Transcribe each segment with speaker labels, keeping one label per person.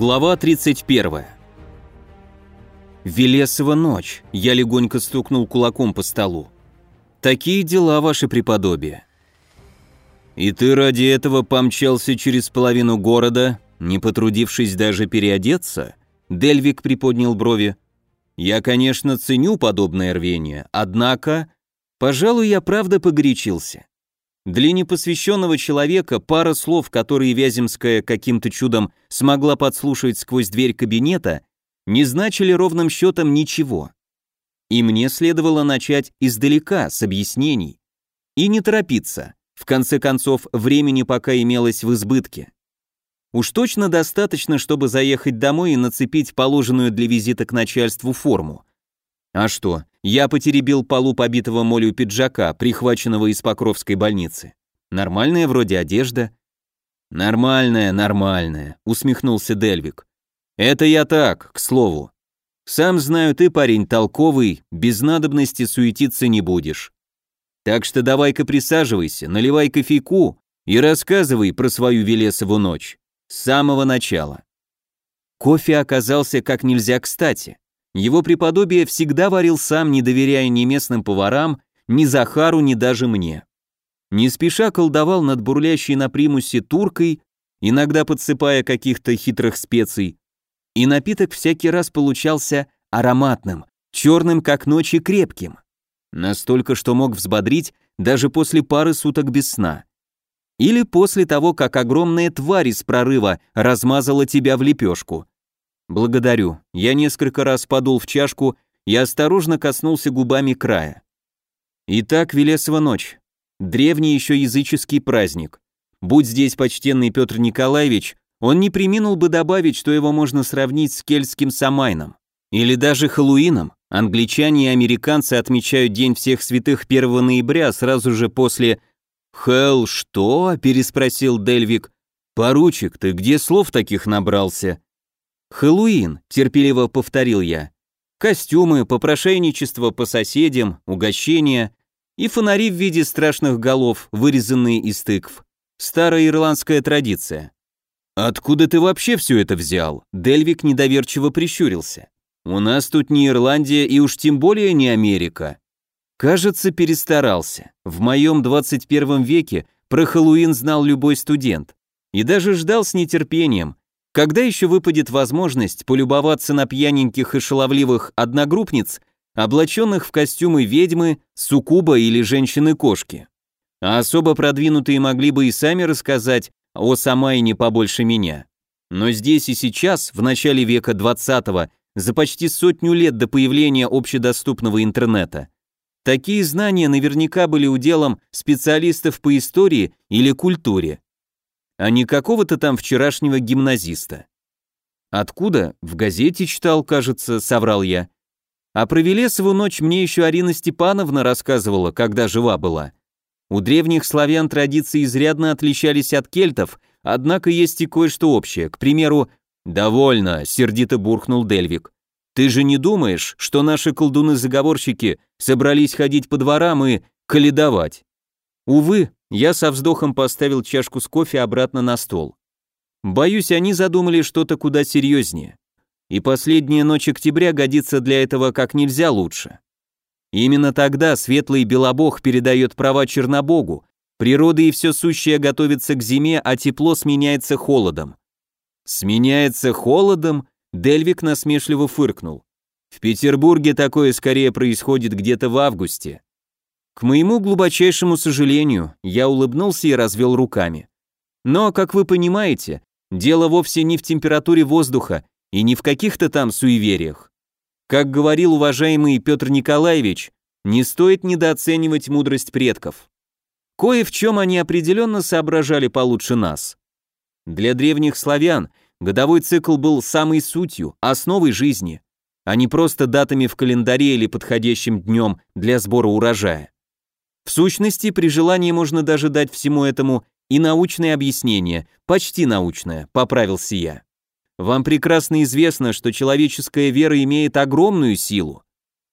Speaker 1: Глава 31. Велесова ночь. Я легонько стукнул кулаком по столу. Такие дела, ваше преподобие. И ты ради этого помчался через половину города, не потрудившись даже переодеться? Дельвик приподнял брови. Я, конечно, ценю подобное рвение, однако, пожалуй, я правда погорячился. Для непосвященного человека пара слов, которые Вяземская каким-то чудом смогла подслушать сквозь дверь кабинета, не значили ровным счетом ничего. И мне следовало начать издалека, с объяснений. И не торопиться. В конце концов, времени пока имелось в избытке. Уж точно достаточно, чтобы заехать домой и нацепить положенную для визита к начальству форму. А что, я потеребил полу побитого молью пиджака, прихваченного из Покровской больницы. Нормальная вроде одежда. Нормальная, нормальная, усмехнулся Дельвик. Это я так, к слову. Сам знаю, ты парень толковый, без надобности суетиться не будешь. Так что давай-ка присаживайся, наливай кофейку и рассказывай про свою Велесову ночь. С самого начала. Кофе оказался как нельзя кстати. Его преподобие всегда варил сам, не доверяя ни местным поварам, ни Захару, ни даже мне. Не спеша колдовал над бурлящей на примусе туркой, иногда подсыпая каких-то хитрых специй, и напиток всякий раз получался ароматным, черным как ночь и крепким. Настолько, что мог взбодрить даже после пары суток без сна. Или после того, как огромная тварь из прорыва размазала тебя в лепешку. «Благодарю». Я несколько раз подул в чашку и осторожно коснулся губами края. Итак, Велесова ночь. Древний еще языческий праздник. Будь здесь почтенный Петр Николаевич, он не приминул бы добавить, что его можно сравнить с кельтским Самайном. Или даже Хэллоуином. Англичане и американцы отмечают День всех святых 1 ноября сразу же после... «Хелл, что?» – переспросил Дельвик. «Поручик, ты где слов таких набрался?» «Хэллоуин», — терпеливо повторил я. «Костюмы, попрошайничество по соседям, угощения и фонари в виде страшных голов, вырезанные из тыкв. Старая ирландская традиция». «Откуда ты вообще все это взял?» Дельвик недоверчиво прищурился. «У нас тут не Ирландия и уж тем более не Америка». Кажется, перестарался. В моем 21 веке про Хэллоуин знал любой студент. И даже ждал с нетерпением, когда еще выпадет возможность полюбоваться на пьяненьких и шаловливых одногруппниц, облаченных в костюмы ведьмы, суккуба или женщины-кошки? А особо продвинутые могли бы и сами рассказать о Самайне побольше меня. Но здесь и сейчас, в начале века 20 за почти сотню лет до появления общедоступного интернета, такие знания наверняка были уделом специалистов по истории или культуре а не какого-то там вчерашнего гимназиста. Откуда? В газете читал, кажется, соврал я. А про Велесову ночь мне еще Арина Степановна рассказывала, когда жива была. У древних славян традиции изрядно отличались от кельтов, однако есть и кое-что общее. К примеру, «Довольно», — сердито буркнул Дельвик. «Ты же не думаешь, что наши колдуны-заговорщики собрались ходить по дворам и каледовать?» Увы, я со вздохом поставил чашку с кофе обратно на стол. Боюсь, они задумали что-то куда серьезнее. И последняя ночь октября годится для этого как нельзя лучше. Именно тогда светлый белобог передает права Чернобогу, природа и все сущее готовится к зиме, а тепло сменяется холодом. Сменяется холодом? Дельвик насмешливо фыркнул. В Петербурге такое скорее происходит где-то в августе. К моему глубочайшему сожалению, я улыбнулся и развел руками. Но, как вы понимаете, дело вовсе не в температуре воздуха и не в каких-то там суевериях. Как говорил уважаемый Петр Николаевич, не стоит недооценивать мудрость предков. Кое в чем они определенно соображали получше нас. Для древних славян годовой цикл был самой сутью, основой жизни, а не просто датами в календаре или подходящим днем для сбора урожая. В сущности, при желании можно даже дать всему этому и научное объяснение, почти научное, поправился я. Вам прекрасно известно, что человеческая вера имеет огромную силу.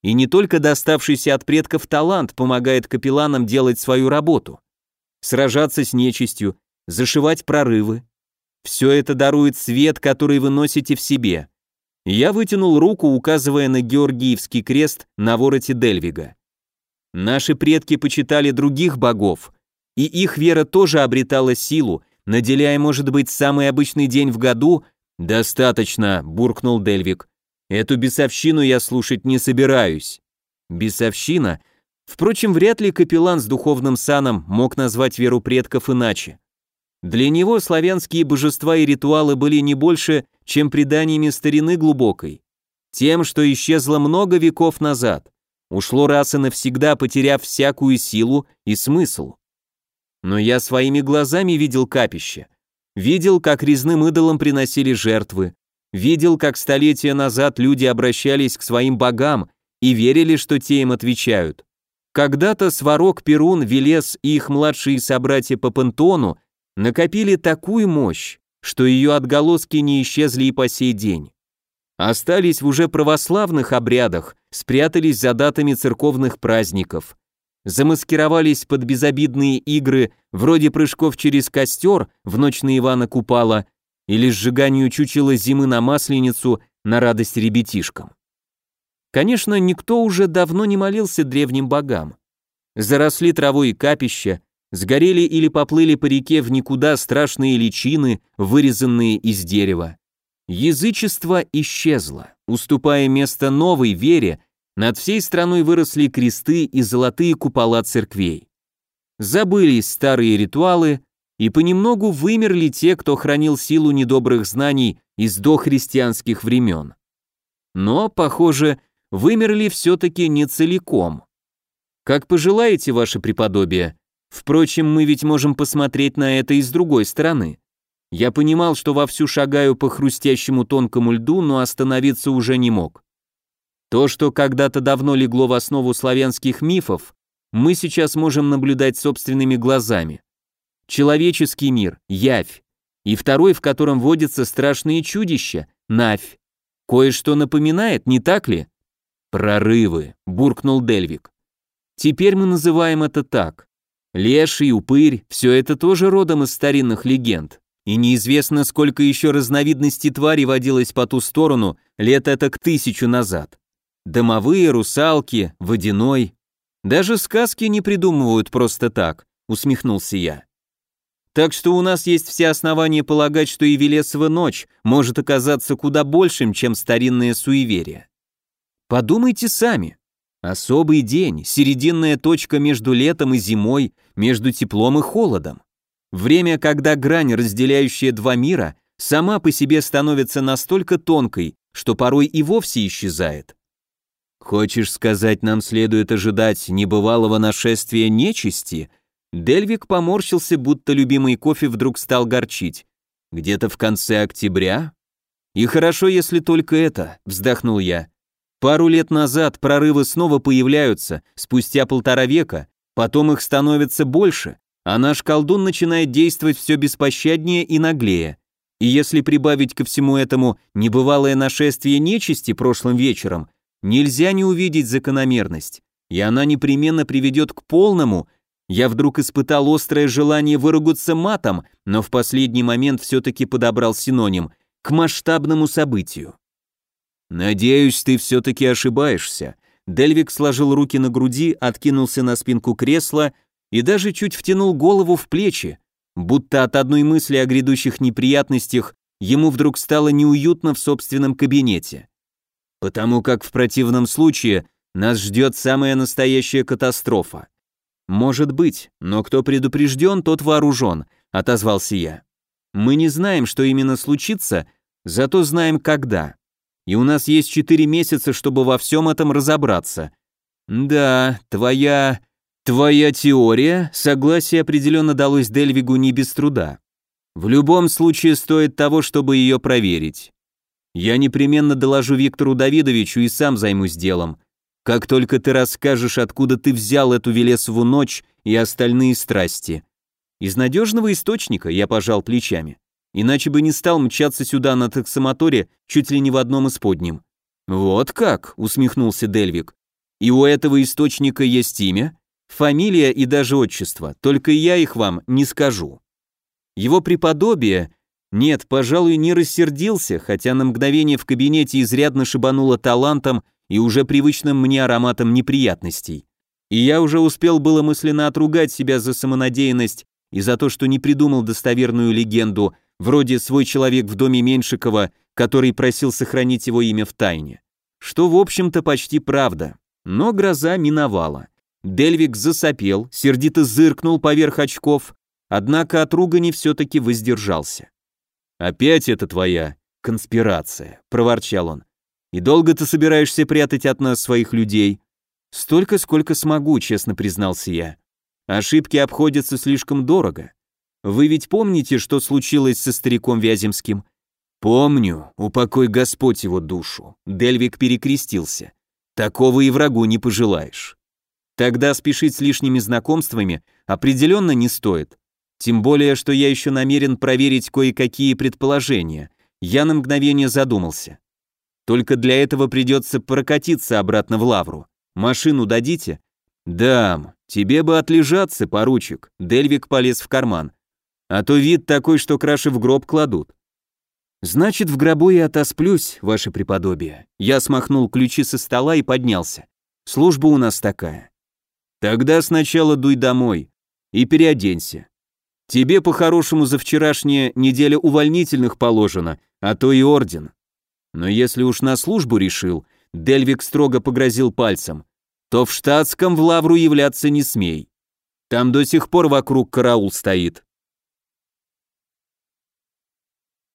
Speaker 1: И не только доставшийся от предков талант помогает капелланам делать свою работу. Сражаться с нечистью, зашивать прорывы. Все это дарует свет, который вы носите в себе. Я вытянул руку, указывая на Георгиевский крест на вороте Дельвига. Наши предки почитали других богов, и их вера тоже обретала силу, наделяя, может быть, самый обычный день в году. «Достаточно», — буркнул Дельвик. «Эту бесовщину я слушать не собираюсь». Бесовщина? Впрочем, вряд ли капеллан с духовным саном мог назвать веру предков иначе. Для него славянские божества и ритуалы были не больше, чем преданиями старины глубокой, тем, что исчезло много веков назад, ушло раз и навсегда, потеряв всякую силу и смысл. Но я своими глазами видел капище, видел, как резным идолам приносили жертвы, видел, как столетия назад люди обращались к своим богам и верили, что те им отвечают. Когда-то Сварог, Перун, Велес и их младшие собратья по пантеону накопили такую мощь, что ее отголоски не исчезли и по сей день. Остались в уже православных обрядах, спрятались за датами церковных праздников, замаскировались под безобидные игры вроде прыжков через костер в ночь на Ивана Купала или сжиганию чучела зимы на Масленицу на радость ребятишкам. Конечно, никто уже давно не молился древним богам. Заросли травой капища, сгорели или поплыли по реке в никуда страшные личины, вырезанные из дерева. Язычество исчезло, уступая место новой вере, над всей страной выросли кресты и золотые купола церквей. Забылись старые ритуалы, и понемногу вымерли те, кто хранил силу недобрых знаний из дохристианских времен. Но, похоже, вымерли все-таки не целиком. Как пожелаете, ваше преподобие. Впрочем, мы ведь можем посмотреть на это и с другой стороны. Я понимал, что вовсю шагаю по хрустящему тонкому льду, но остановиться уже не мог. То, что когда-то давно легло в основу славянских мифов, мы сейчас можем наблюдать собственными глазами. Человеческий мир – явь, и второй, в котором водятся страшные чудища – навь. Кое-что напоминает, не так ли? «Прорывы», – буркнул Дельвик. «Теперь мы называем это так. Леший, упырь – все это тоже родом из старинных легенд. И неизвестно, сколько еще разновидностей твари водилось по ту сторону лет это к тысячу назад. Домовые, русалки, водяной. Даже сказки не придумывают просто так, усмехнулся я. Так что у нас есть все основания полагать, что и Велесова ночь может оказаться куда большим, чем старинное суеверие. Подумайте сами. Особый день, серединная точка между летом и зимой, между теплом и холодом. Время, когда грань, разделяющая два мира, сама по себе становится настолько тонкой, что порой и вовсе исчезает. Хочешь сказать, нам следует ожидать небывалого нашествия нечисти? Дельвик поморщился, будто любимый кофе вдруг стал горчить. Где-то в конце октября? И хорошо, если только это, вздохнул я. Пару лет назад прорывы снова появляются, спустя полтора века, потом их становится больше, а наш колдун начинает действовать все беспощаднее и наглее. И если прибавить ко всему этому небывалое нашествие нечисти прошлым вечером, Нельзя не увидеть закономерность, и она непременно приведет к полному. Я вдруг испытал острое желание выругаться матом, но в последний момент все-таки подобрал синоним к масштабному событию. «Надеюсь, ты все-таки ошибаешься». Дельвик сложил руки на груди, откинулся на спинку кресла и даже чуть втянул голову в плечи, будто от одной мысли о грядущих неприятностях ему вдруг стало неуютно в собственном кабинете потому как в противном случае нас ждет самая настоящая катастрофа. Может быть, но кто предупрежден, тот вооружен, отозвался я. Мы не знаем, что именно случится, зато знаем когда. И у нас есть четыре месяца, чтобы во всем этом разобраться. Да, твоя... твоя теория, согласие определенно далось Дельвигу не без труда. В любом случае стоит того, чтобы ее проверить. Я непременно доложу Виктору Давидовичу и сам займусь делом. Как только ты расскажешь, откуда ты взял эту Велесову ночь и остальные страсти. Из надежного источника я пожал плечами. Иначе бы не стал мчаться сюда на таксомоторе чуть ли не в одном из подним. Вот как, усмехнулся Дельвик. И у этого источника есть имя, фамилия и даже отчество, только я их вам не скажу. Его преподобие Нет, пожалуй, не рассердился, хотя на мгновение в кабинете изрядно шибануло талантом и уже привычным мне ароматом неприятностей. И я уже успел было мысленно отругать себя за самонадеянность и за то, что не придумал достоверную легенду, вроде «свой человек в доме Меньшикова», который просил сохранить его имя в тайне. Что, в общем-то, почти правда. Но гроза миновала. Дельвик засопел, сердито зыркнул поверх очков, однако от ругани все-таки воздержался. «Опять это твоя конспирация», — проворчал он. «И долго ты собираешься прятать от нас своих людей?» «Столько, сколько смогу», — честно признался я. «Ошибки обходятся слишком дорого. Вы ведь помните, что случилось со стариком Вяземским?» «Помню, упокой Господь его душу», — Дельвик перекрестился. «Такого и врагу не пожелаешь». Тогда спешить с лишними знакомствами определенно не стоит. Тем более, что я еще намерен проверить кое-какие предположения. Я на мгновение задумался. Только для этого придется прокатиться обратно в лавру. Машину дадите? Дам. Тебе бы отлежаться, поручик. Дельвик полез в карман. А то вид такой, что краши в гроб кладут. Значит, в гробу я отосплюсь, ваше преподобие. Я смахнул ключи со стола и поднялся. Служба у нас такая. Тогда сначала дуй домой и переоденься. Тебе по-хорошему за вчерашняя неделя увольнительных положена, а то и орден. Но если уж на службу решил, Дельвик строго погрозил пальцем, то в штатском в лавру являться не смей. Там до сих пор вокруг караул стоит.